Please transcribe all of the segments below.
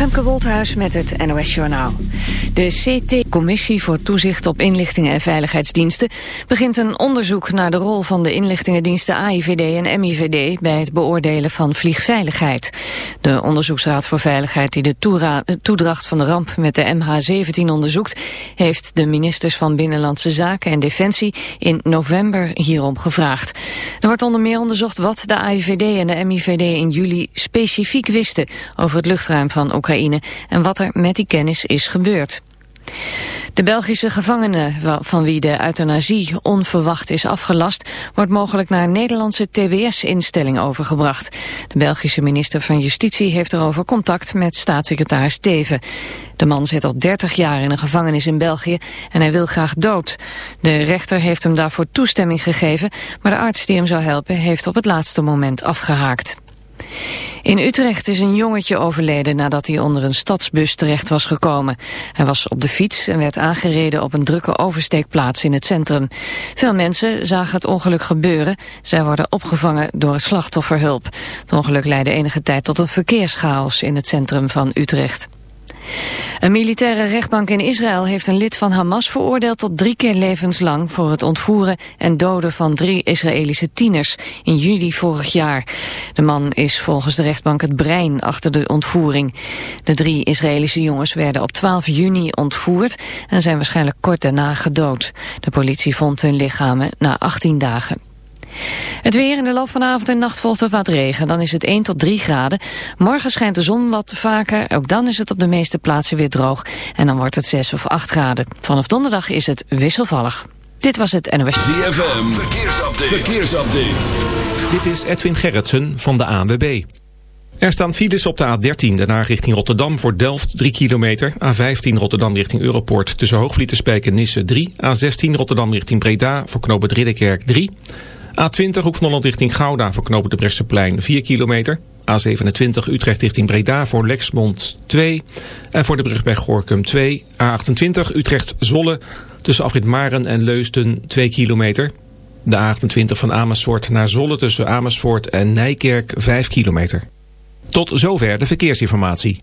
Femke Wolthuis met het NOS Journaal. De CT-commissie voor toezicht op inlichtingen en veiligheidsdiensten... begint een onderzoek naar de rol van de inlichtingendiensten AIVD en MIVD... bij het beoordelen van vliegveiligheid. De Onderzoeksraad voor Veiligheid die de toedracht van de ramp met de MH17 onderzoekt... heeft de ministers van Binnenlandse Zaken en Defensie in november hierom gevraagd. Er wordt onder meer onderzocht wat de AIVD en de MIVD in juli specifiek wisten... over het luchtruim van Oekraïne en wat er met die kennis is gebeurd. De Belgische gevangene, van wie de euthanasie onverwacht is afgelast, wordt mogelijk naar een Nederlandse TBS-instelling overgebracht. De Belgische minister van Justitie heeft erover contact met staatssecretaris Teven. De man zit al 30 jaar in een gevangenis in België en hij wil graag dood. De rechter heeft hem daarvoor toestemming gegeven, maar de arts die hem zou helpen heeft op het laatste moment afgehaakt. In Utrecht is een jongetje overleden nadat hij onder een stadsbus terecht was gekomen. Hij was op de fiets en werd aangereden op een drukke oversteekplaats in het centrum. Veel mensen zagen het ongeluk gebeuren. Zij worden opgevangen door slachtofferhulp. Het ongeluk leidde enige tijd tot een verkeerschaos in het centrum van Utrecht. Een militaire rechtbank in Israël heeft een lid van Hamas veroordeeld tot drie keer levenslang voor het ontvoeren en doden van drie Israëlische tieners in juli vorig jaar. De man is volgens de rechtbank het brein achter de ontvoering. De drie Israëlische jongens werden op 12 juni ontvoerd en zijn waarschijnlijk kort daarna gedood. De politie vond hun lichamen na 18 dagen. Het weer in de loop van de avond en nacht volgt er wat regen. Dan is het 1 tot 3 graden. Morgen schijnt de zon wat vaker. Ook dan is het op de meeste plaatsen weer droog. En dan wordt het 6 of 8 graden. Vanaf donderdag is het wisselvallig. Dit was het NOS. ZFM, verkeersupdate. verkeersupdate. Dit is Edwin Gerritsen van de ANWB. Er staan files op de A13, daarna richting Rotterdam voor Delft 3 kilometer. A15 Rotterdam richting Europoort tussen Hoogvlieterspijk en Nisse 3. A16 Rotterdam richting Breda voor knooppunt Ridderkerk 3. A20 Hoek van Holland richting Gouda voor knopen de Bresseplein 4 kilometer. A27 Utrecht richting Breda voor Lexmond 2. En voor de brug bij Gorkum 2. A28 Utrecht Zolle tussen Afrit Maren en Leusden 2 kilometer. De A28 van Amersfoort naar Zolle tussen Amersfoort en Nijkerk 5 kilometer. Tot zover de verkeersinformatie.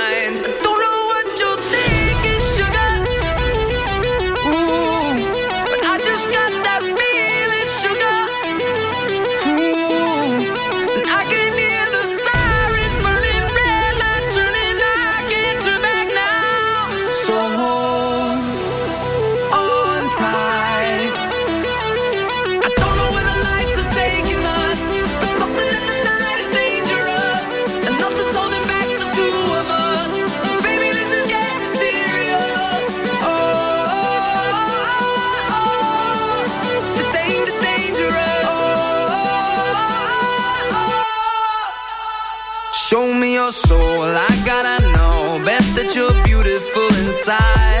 Side.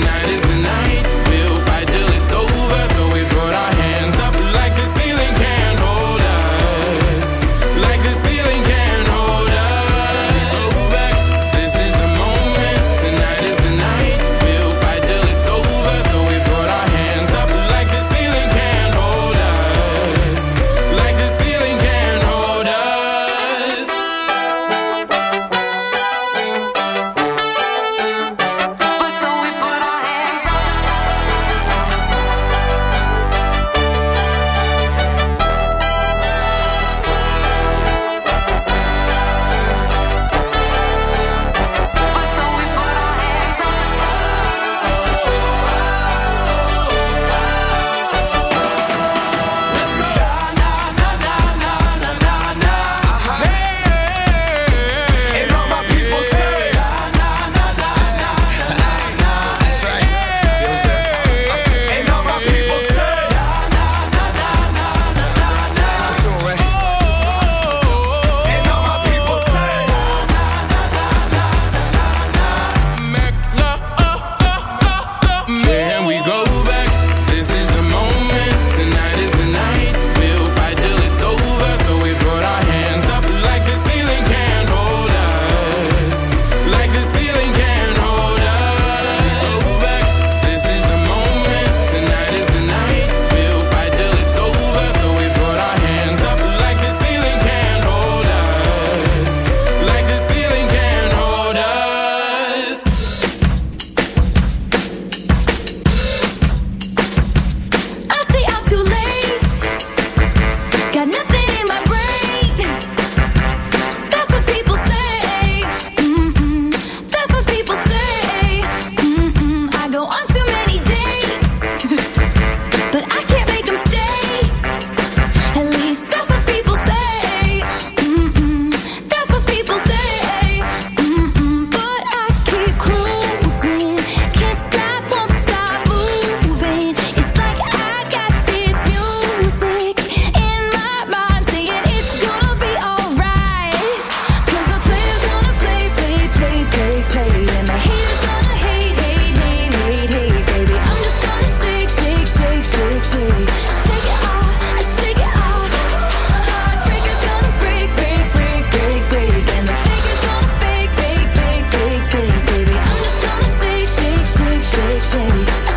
shady.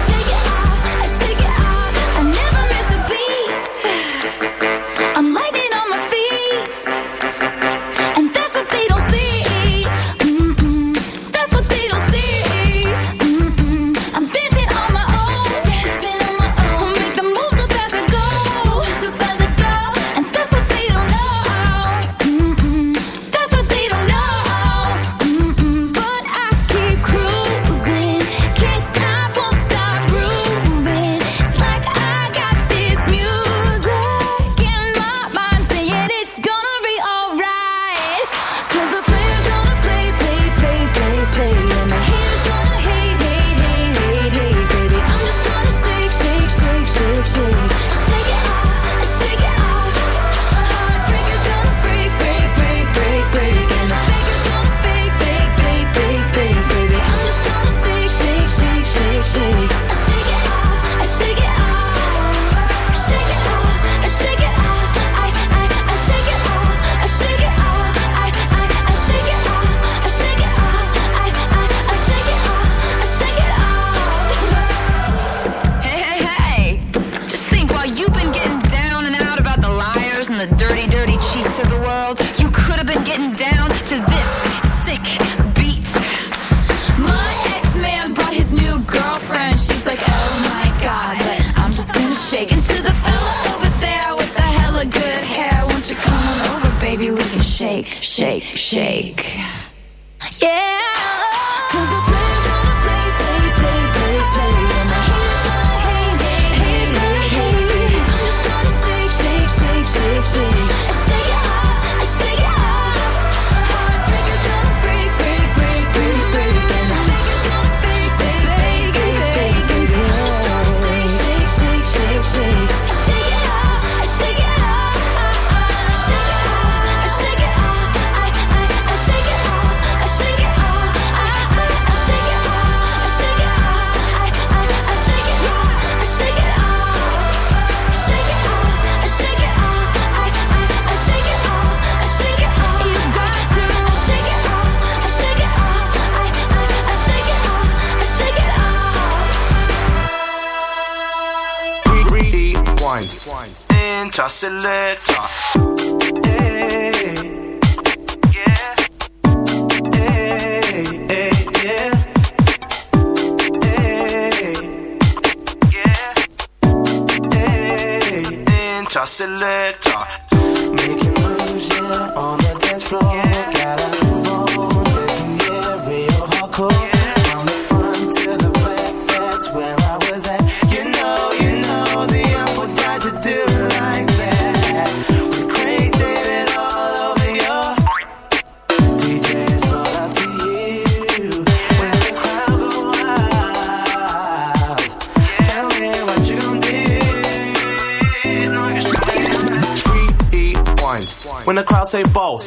select.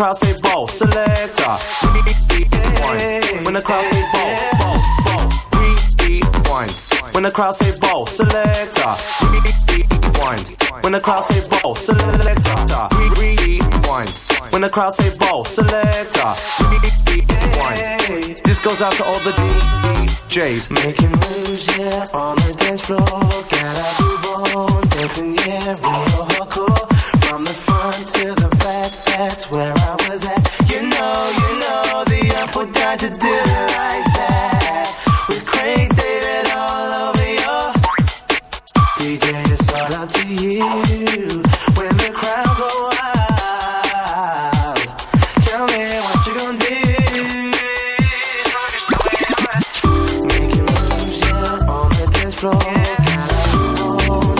crowd say ball, selector. One. When the crowd say ball, ball, ball. one." When the crowd say ball, selector. three, three, one." When the crowd say ball, selector. three, three, one." When the crowd say ball, selector. three, three, one." This goes out to all the DJs making moves, yeah, on the dance floor. Gotta move on, dancing, yeah, real Oh.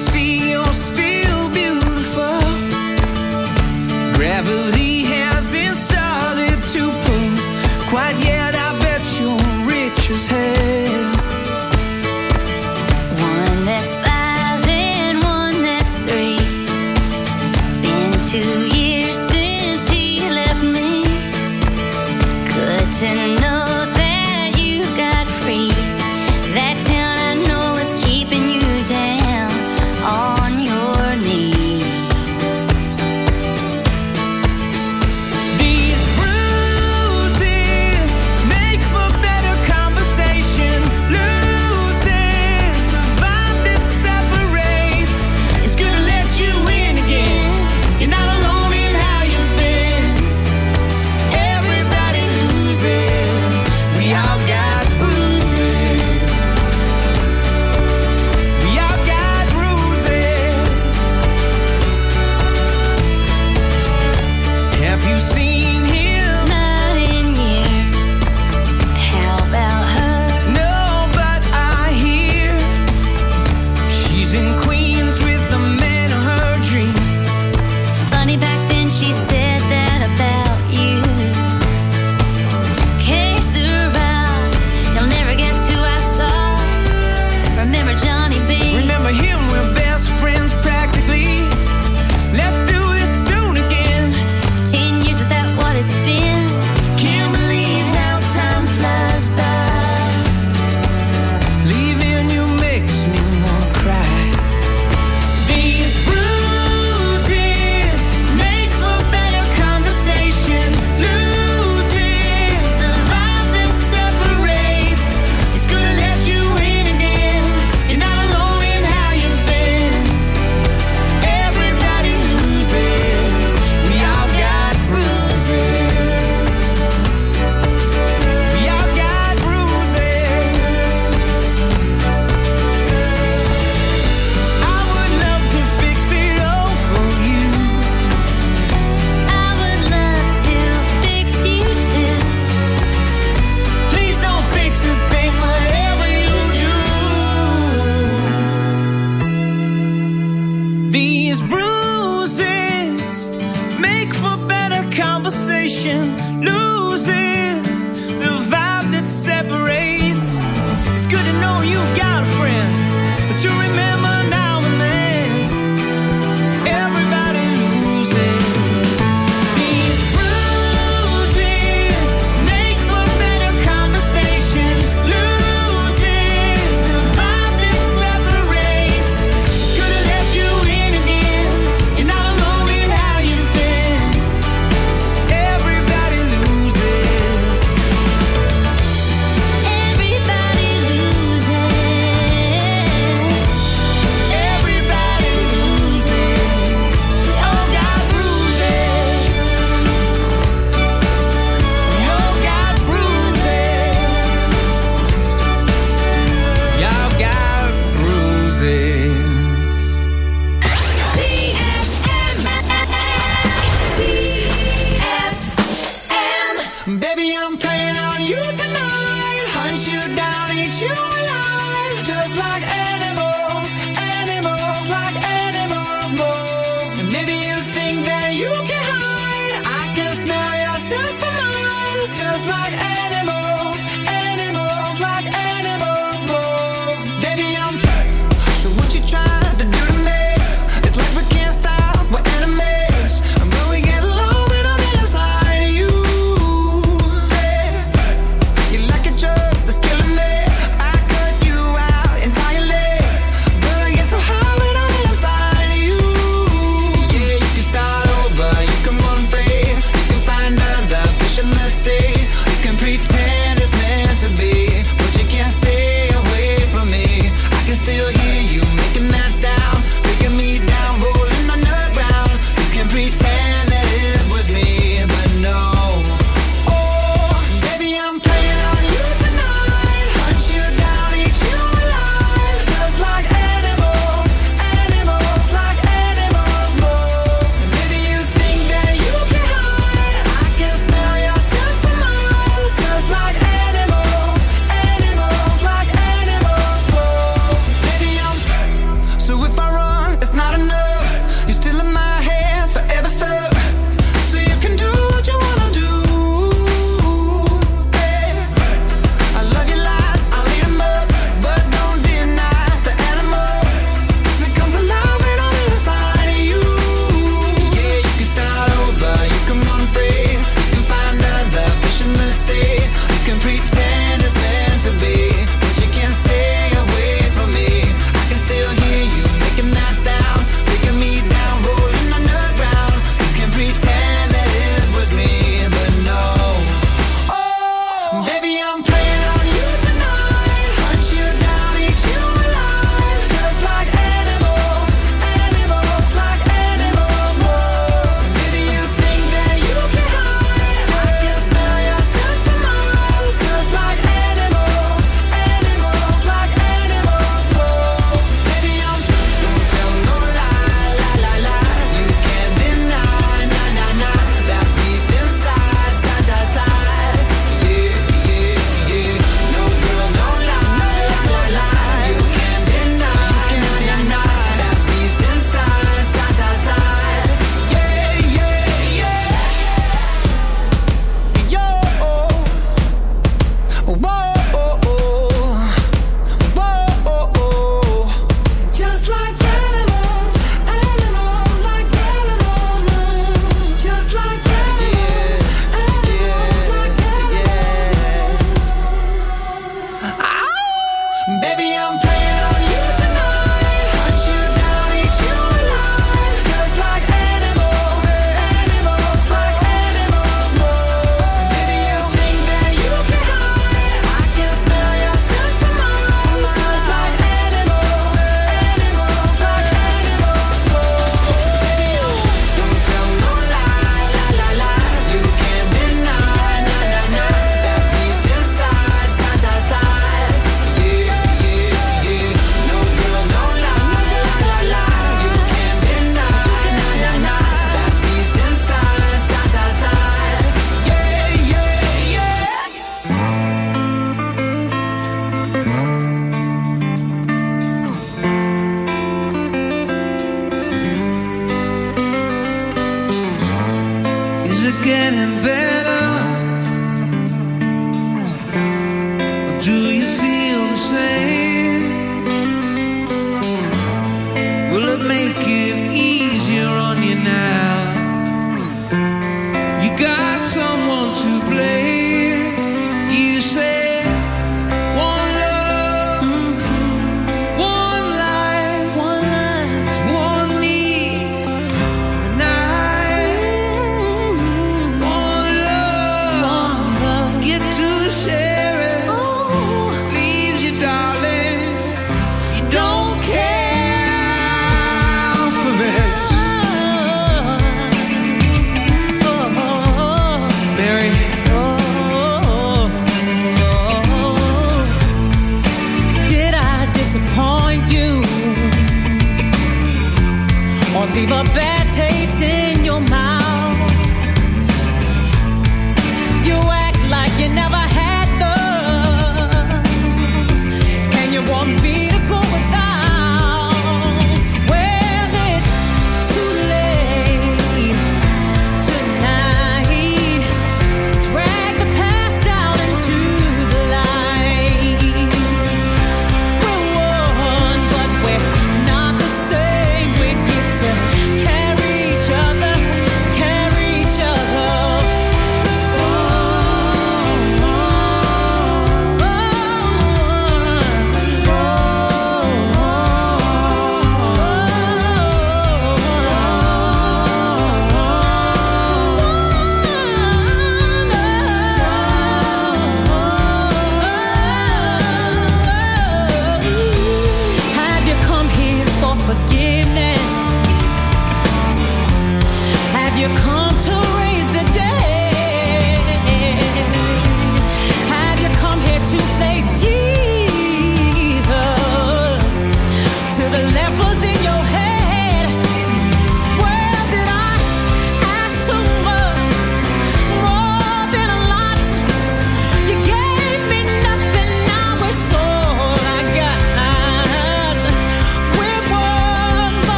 See you're